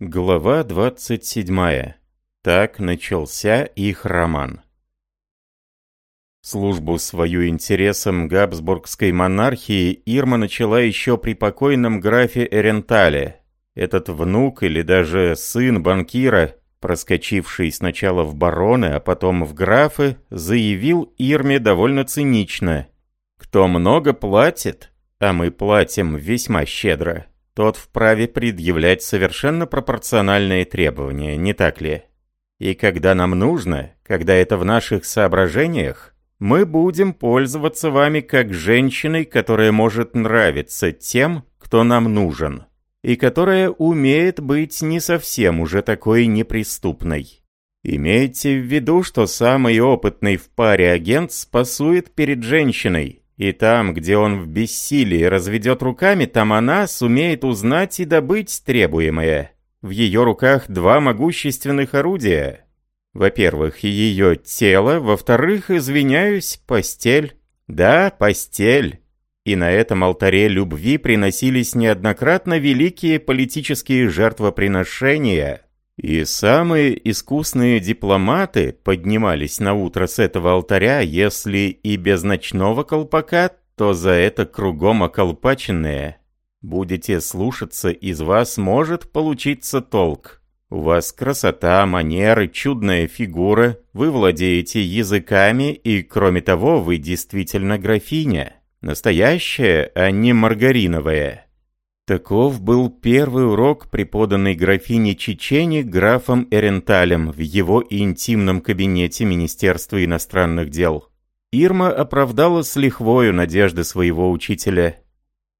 Глава 27. Так начался их роман. Службу свою интересам Габсбургской монархии Ирма начала еще при покойном графе Эрентале. Этот внук или даже сын банкира, проскочивший сначала в бароны, а потом в графы, заявил Ирме довольно цинично. «Кто много платит, а мы платим весьма щедро, тот вправе предъявлять совершенно пропорциональные требования, не так ли? И когда нам нужно, когда это в наших соображениях, мы будем пользоваться вами как женщиной, которая может нравиться тем, кто нам нужен, и которая умеет быть не совсем уже такой неприступной. Имейте в виду, что самый опытный в паре агент спасует перед женщиной, и там, где он в бессилии разведет руками, там она сумеет узнать и добыть требуемое. В ее руках два могущественных орудия. Во-первых, ее тело, во-вторых, извиняюсь, постель. Да, постель. И на этом алтаре любви приносились неоднократно великие политические жертвоприношения – и самые искусные дипломаты поднимались на утро с этого алтаря, если и без ночного колпака, то за это кругом околпаченные. Будете слушаться, из вас может получиться толк. У вас красота, манеры, чудная фигура, вы владеете языками и, кроме того, вы действительно графиня. Настоящая, а не маргариновая. Таков был первый урок, преподанный графине Чечени графом Эренталем в его интимном кабинете Министерства иностранных дел. Ирма оправдала с лихвою надежды своего учителя.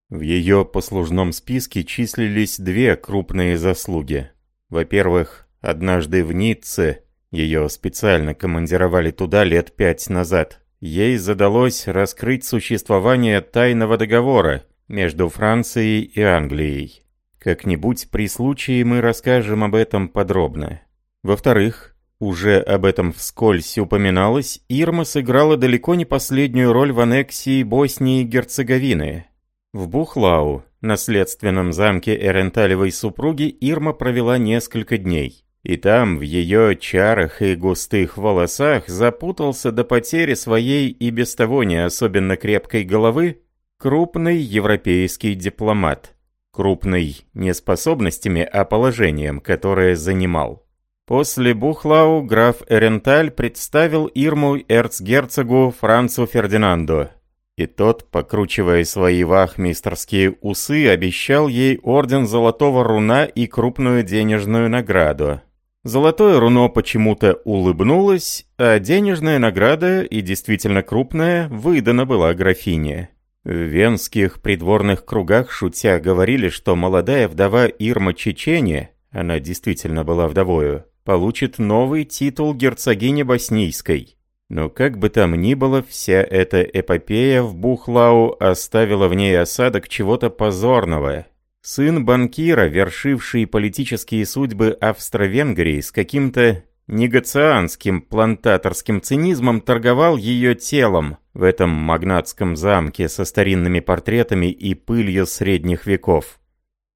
В ее послужном списке числились две крупные заслуги. Во-первых, однажды в Ницце, ее специально командировали туда лет пять назад, ей задалось раскрыть существование тайного договора, между Францией и Англией. Как-нибудь при случае мы расскажем об этом подробно. Во-вторых, уже об этом вскользь упоминалось, Ирма сыграла далеко не последнюю роль в аннексии Боснии и Герцеговины. В Бухлау, наследственном замке Эренталевой супруги, Ирма провела несколько дней. И там, в ее чарах и густых волосах, запутался до потери своей и без того не особенно крепкой головы Крупный европейский дипломат. Крупный не способностями, а положением, которое занимал. После Бухлау граф Эренталь представил Ирму эрцгерцогу Францу Фердинанду. И тот, покручивая свои вахмистерские усы, обещал ей орден Золотого Руна и крупную денежную награду. Золотое руно почему-то улыбнулось, а денежная награда, и действительно крупная, выдана была графине. В венских придворных кругах шутя говорили, что молодая вдова Ирма Чечения, она действительно была вдовою, получит новый титул герцогини Боснийской. Но как бы там ни было, вся эта эпопея в Бухлау оставила в ней осадок чего-то позорного. Сын банкира, вершивший политические судьбы Австро-Венгрии с каким-то негацианским плантаторским цинизмом торговал ее телом в этом магнатском замке со старинными портретами и пылью средних веков.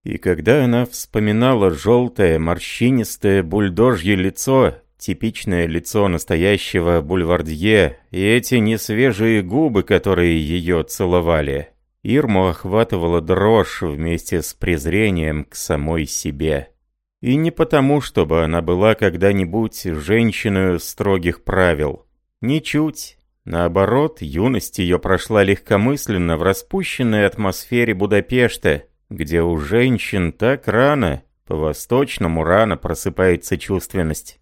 И когда она вспоминала желтое, морщинистое бульдожье лицо, типичное лицо настоящего бульвардье, и эти несвежие губы, которые ее целовали, Ирму охватывала дрожь вместе с презрением к самой себе. И не потому, чтобы она была когда-нибудь женщиной строгих правил. Ничуть. Наоборот, юность ее прошла легкомысленно в распущенной атмосфере Будапешта, где у женщин так рано, по-восточному рано просыпается чувственность.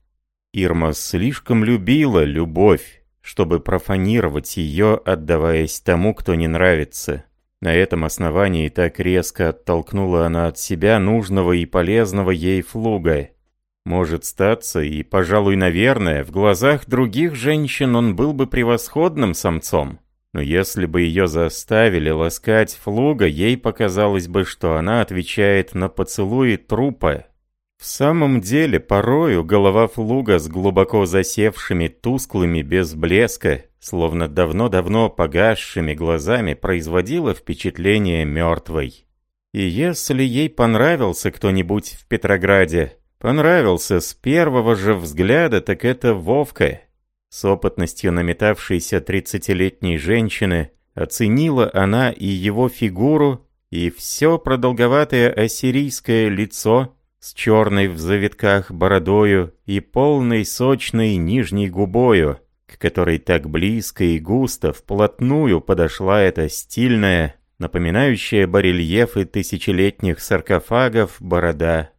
Ирма слишком любила любовь, чтобы профанировать ее, отдаваясь тому, кто не нравится. На этом основании так резко оттолкнула она от себя нужного и полезного ей флуга. Может статься, и, пожалуй, наверное, в глазах других женщин он был бы превосходным самцом. Но если бы ее заставили ласкать флуга, ей показалось бы, что она отвечает на поцелуи трупа. В самом деле, порою голова флуга с глубоко засевшими, тусклыми, без блеска, словно давно-давно погасшими глазами производила впечатление мертвой. И если ей понравился кто-нибудь в Петрограде, понравился с первого же взгляда, так это Вовка. С опытностью наметавшейся тридцатилетней женщины оценила она и его фигуру, и все продолговатое ассирийское лицо с черной в завитках бородою и полной сочной нижней губою, к которой так близко и густо вплотную подошла эта стильная, напоминающая барельефы тысячелетних саркофагов борода.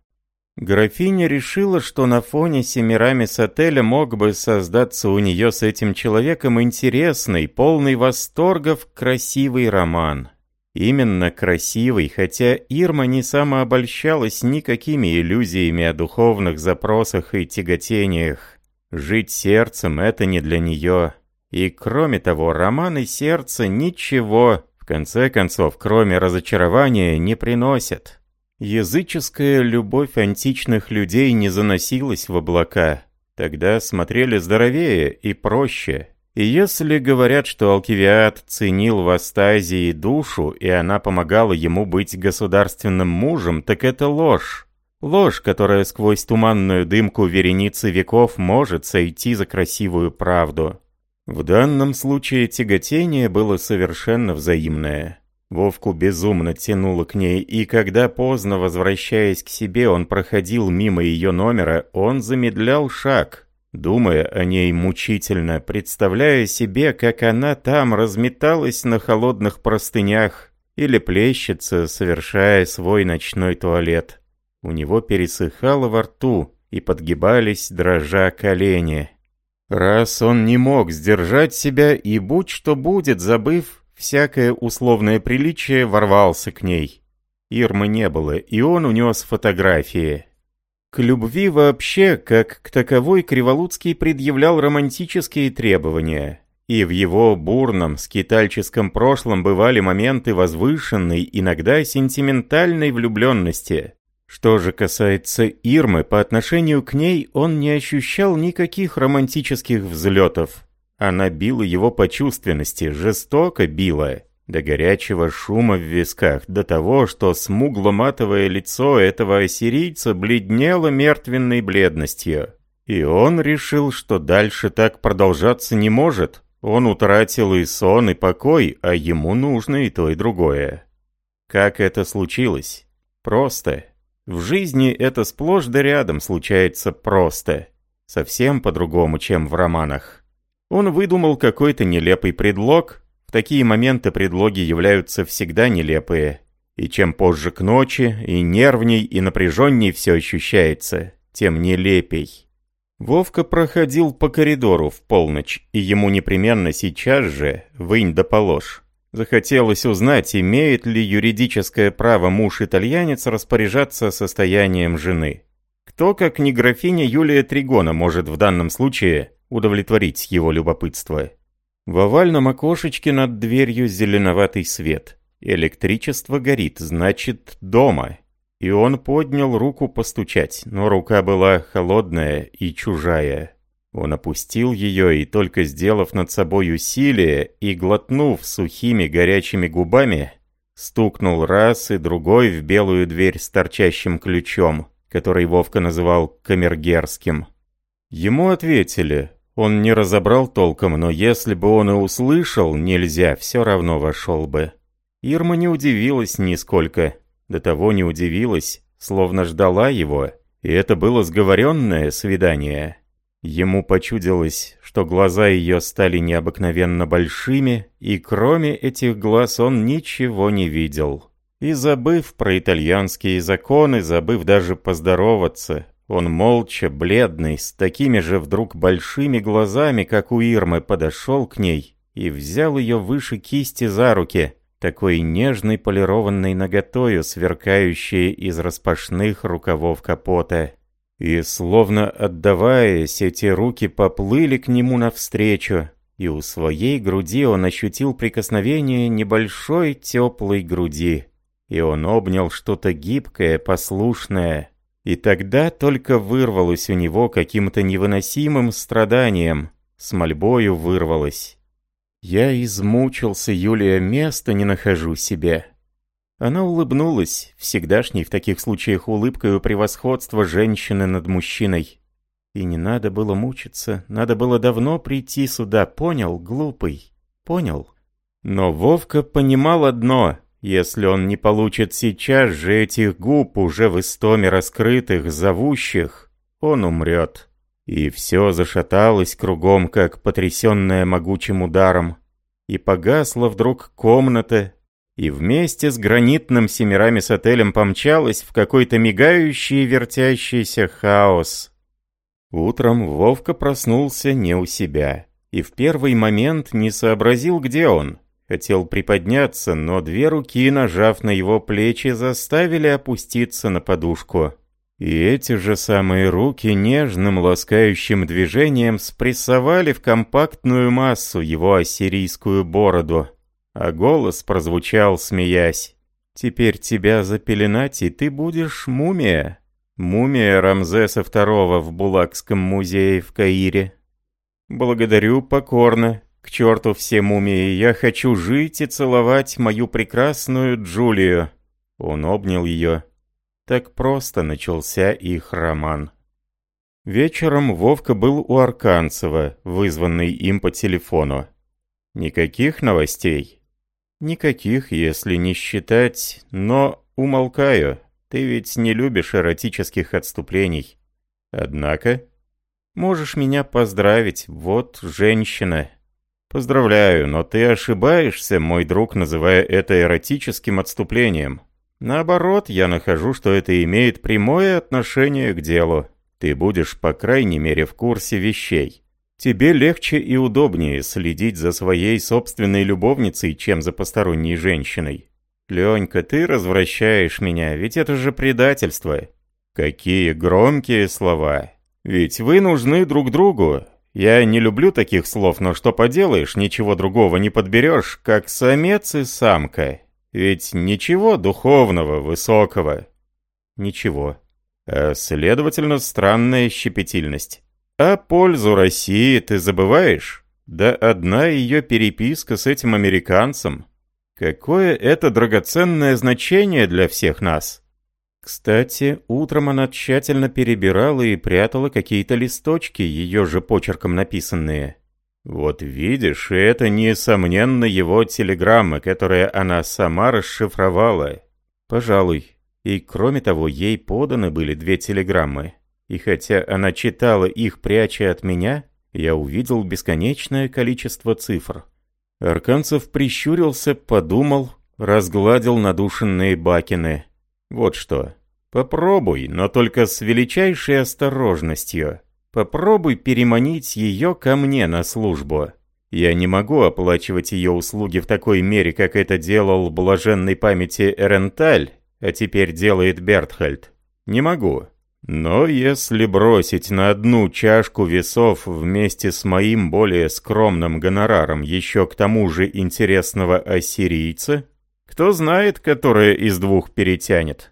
Графиня решила, что на фоне Семирамис отеля мог бы создаться у нее с этим человеком интересный, полный восторгов красивый роман. Именно красивый, хотя Ирма не самообольщалась никакими иллюзиями о духовных запросах и тяготениях. Жить сердцем — это не для нее. И кроме того, романы сердца ничего, в конце концов, кроме разочарования, не приносят. Языческая любовь античных людей не заносилась в облака. Тогда смотрели здоровее и проще, и если говорят, что Алкивиад ценил в Астазии душу, и она помогала ему быть государственным мужем, так это ложь. Ложь, которая сквозь туманную дымку вереницы веков может сойти за красивую правду. В данном случае тяготение было совершенно взаимное. Вовку безумно тянуло к ней, и когда поздно возвращаясь к себе, он проходил мимо ее номера, он замедлял шаг, думая о ней мучительно, представляя себе, как она там разметалась на холодных простынях или плещется, совершая свой ночной туалет. У него пересыхало во рту и подгибались, дрожа колени. Раз он не мог сдержать себя и будь что будет, забыв всякое условное приличие, ворвался к ней. Ирмы не было, и он унес фотографии. К любви вообще, как к таковой, Криволуцкий предъявлял романтические требования. И в его бурном, скитальческом прошлом бывали моменты возвышенной, иногда сентиментальной влюбленности. Что же касается Ирмы, по отношению к ней он не ощущал никаких романтических взлетов. Она била его по чувственности, жестоко била до горячего шума в висках, до того, что смугло-матовое лицо этого ассирийца бледнело мертвенной бледностью. И он решил, что дальше так продолжаться не может. Он утратил и сон, и покой, а ему нужно и то, и другое. Как это случилось? Просто. В жизни это сплошь да рядом случается просто. Совсем по-другому, чем в романах. Он выдумал какой-то нелепый предлог, такие моменты предлоги являются всегда нелепые. И чем позже к ночи, и нервней, и напряженней все ощущается, тем нелепей. Вовка проходил по коридору в полночь, и ему непременно сейчас же, вынь да положь. Захотелось узнать, имеет ли юридическое право муж-итальянец распоряжаться состоянием жены. Кто, как не графиня Юлия Тригона, может в данном случае удовлетворить его любопытство? В овальном окошечке над дверью зеленоватый свет. Электричество горит, значит, дома. И он поднял руку постучать, но рука была холодная и чужая. Он опустил ее и только сделав над собой усилие и глотнув сухими горячими губами, стукнул раз и другой в белую дверь с торчащим ключом, который Вовка называл камергерским. Ему ответили, он не разобрал толком, но если бы он и услышал, нельзя, все равно вошел бы. Ирма не удивилась нисколько. До того не удивилась, словно ждала его. И это было сговоренное свидание. Ему почудилось, что глаза ее стали необыкновенно большими, и кроме этих глаз он ничего не видел. И забыв про итальянские законы, забыв даже поздороваться, он молча, бледный, с такими же вдруг большими глазами, как у Ирмы, подошел к ней и взял ее выше кисти за руки, такой нежной полированной наготою, сверкающей из распашных рукавов капота. И, словно отдаваясь, эти руки поплыли к нему навстречу, и у своей груди он ощутил прикосновение небольшой теплой груди. И он обнял что-то гибкое, послушное, и тогда только вырвалось у него каким-то невыносимым страданием, с мольбою вырвалось. «Я измучился, Юлия, места не нахожу себе». Она улыбнулась, всегдашней в таких случаях улыбкой у превосходства женщины над мужчиной. И не надо было мучиться, надо было давно прийти сюда, понял, глупый, понял. Но Вовка понимал одно, если он не получит сейчас же этих губ, уже в истоме раскрытых, зовущих, он умрет. И все зашаталось кругом, как потрясенное могучим ударом. И погасла вдруг комната, и вместе с гранитным семерами с отелем помчалась в какой-то мигающий вертящийся хаос. Утром Вовка проснулся не у себя, и в первый момент не сообразил, где он. Хотел приподняться, но две руки, нажав на его плечи, заставили опуститься на подушку. И эти же самые руки нежным ласкающим движением спрессовали в компактную массу его ассирийскую бороду. А голос прозвучал, смеясь. «Теперь тебя запеленать, и ты будешь мумия». Мумия Рамзеса II в Булакском музее в Каире. «Благодарю покорно. К черту все мумии, я хочу жить и целовать мою прекрасную Джулию». Он обнял ее. Так просто начался их роман. Вечером Вовка был у Арканцева, вызванный им по телефону. Никаких новостей? Никаких, если не считать, но умолкаю. Ты ведь не любишь эротических отступлений. Однако, можешь меня поздравить, вот женщина. Поздравляю, но ты ошибаешься, мой друг, называя это эротическим отступлением. Наоборот, я нахожу, что это имеет прямое отношение к делу. Ты будешь, по крайней мере, в курсе вещей. Тебе легче и удобнее следить за своей собственной любовницей, чем за посторонней женщиной. «Ленька, ты развращаешь меня, ведь это же предательство». «Какие громкие слова. Ведь вы нужны друг другу. Я не люблю таких слов, но что поделаешь, ничего другого не подберешь, как самец и самка. Ведь ничего духовного, высокого». «Ничего. А, следовательно, странная щепетильность. А пользу России ты забываешь? Да одна ее переписка с этим американцем». Какое это драгоценное значение для всех нас! Кстати, утром она тщательно перебирала и прятала какие-то листочки, ее же почерком написанные. Вот видишь, это, несомненно, его телеграммы, которые она сама расшифровала. Пожалуй. И кроме того, ей поданы были две телеграммы. И хотя она читала их, пряча от меня, я увидел бесконечное количество цифр. Арканцев прищурился, подумал, разгладил надушенные бакины. Вот что. Попробуй, но только с величайшей осторожностью. Попробуй переманить ее ко мне на службу. Я не могу оплачивать ее услуги в такой мере, как это делал блаженной памяти Эренталь, а теперь делает Бертхальд. Не могу. Но если бросить на одну чашку весов вместе с моим более скромным гонораром еще к тому же интересного ассирийца, кто знает, которая из двух перетянет.